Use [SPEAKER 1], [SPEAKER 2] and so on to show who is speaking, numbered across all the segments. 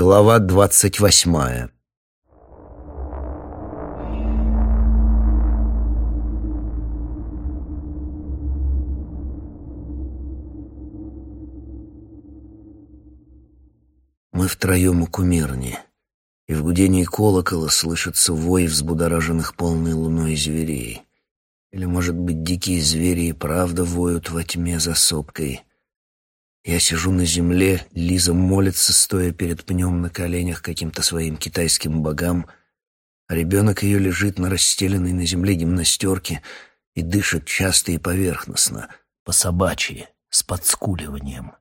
[SPEAKER 1] Глава двадцать восьмая Мы втроем у кумирни, и в гудении колокола слышится вой взбудораженных полной луной зверей. Или, может быть, дикие звери и правда воют во тьме за сопкой — я сижу на земле, Лиза молится, стоя перед пнем на коленях каким-то своим китайским богам, а ребенок ее лежит на расстеленной на земле гимнастерке и дышит часто и поверхностно, по-собачьи, с подскуливанием.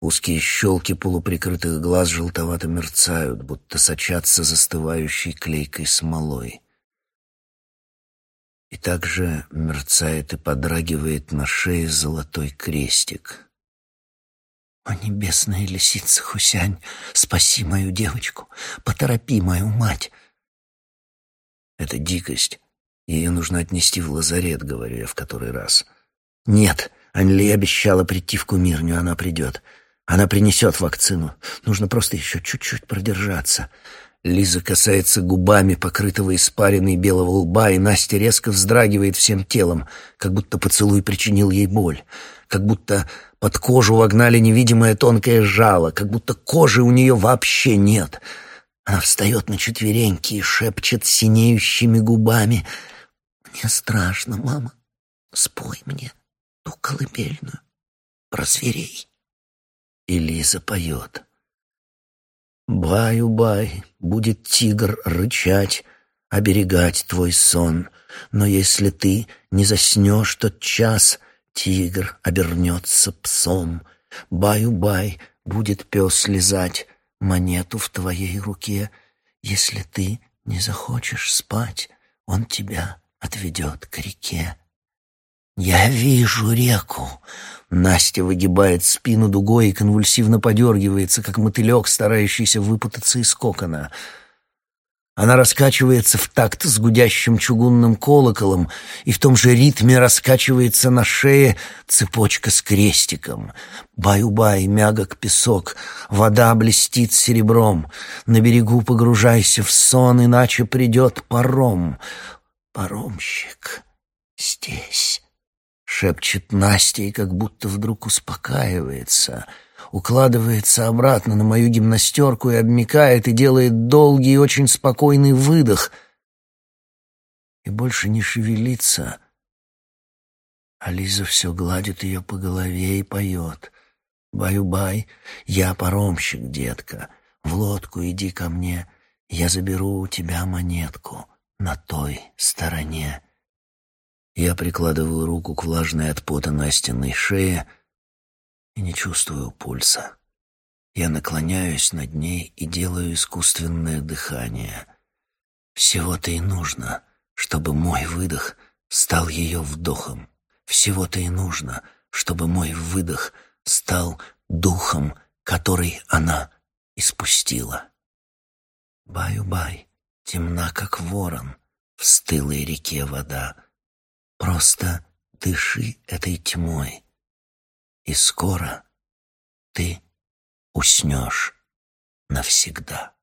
[SPEAKER 1] Узкие щелки полуприкрытых глаз желтовато мерцают, будто сочатся застывающей клейкой смолой. И также мерцает и подрагивает на шее золотой крестик. «О, небесная лисица Хусянь, спаси мою девочку, поторопи мою мать!» «Это дикость. Ее нужно отнести в лазарет», — говорю я в который раз. «Нет, Анли обещала прийти в кумирню, она придет. Она принесет вакцину. Нужно просто еще чуть-чуть продержаться». Лиза касается губами покрытого испариной белого лба, и Настя резко вздрагивает всем телом, как будто поцелуй причинил ей боль, как будто под кожу вогнали невидимое тонкое жало, как будто кожи у нее вообще нет. Она встает на четвереньки и шепчет синеющими губами. «Мне страшно, мама. Спой мне ту колыбельную про зверей». И Лиза поет. «Баю-бай, будет тигр рычать, оберегать твой сон, но если ты не заснешь тот час, Тигр обернется псом, баю-бай, будет пес лизать монету в твоей руке. Если ты не захочешь спать, он тебя отведет к реке. Я вижу реку. Настя выгибает спину дугой и конвульсивно подергивается, как мотылек, старающийся выпутаться из кокона — она раскачивается в такт с гудящим чугунным колоколом, и в том же ритме раскачивается на шее цепочка с крестиком. Баю-бай, мягок песок, вода блестит серебром. На берегу погружайся в сон, иначе придет паром. Паромщик здесь, шепчет Настя и как будто вдруг успокаивается — укладывается обратно на мою гимнастерку и обмикает, и делает долгий и очень спокойный выдох. И больше не шевелится. А Лиза все гладит ее по голове и поет. «Баю-бай, я паромщик, детка, в лодку иди ко мне, я заберу у тебя монетку на той стороне». Я прикладываю руку к влажной от пота Настиной шее, и не чувствую пульса. Я наклоняюсь над ней и делаю искусственное дыхание. Всего-то и нужно, чтобы мой выдох стал ее вдохом. Всего-то и нужно, чтобы мой выдох стал духом, который она испустила. Баю-бай, темна, как ворон, в стылой реке вода. Просто дыши этой тьмой, и скоро ты уснешь навсегда.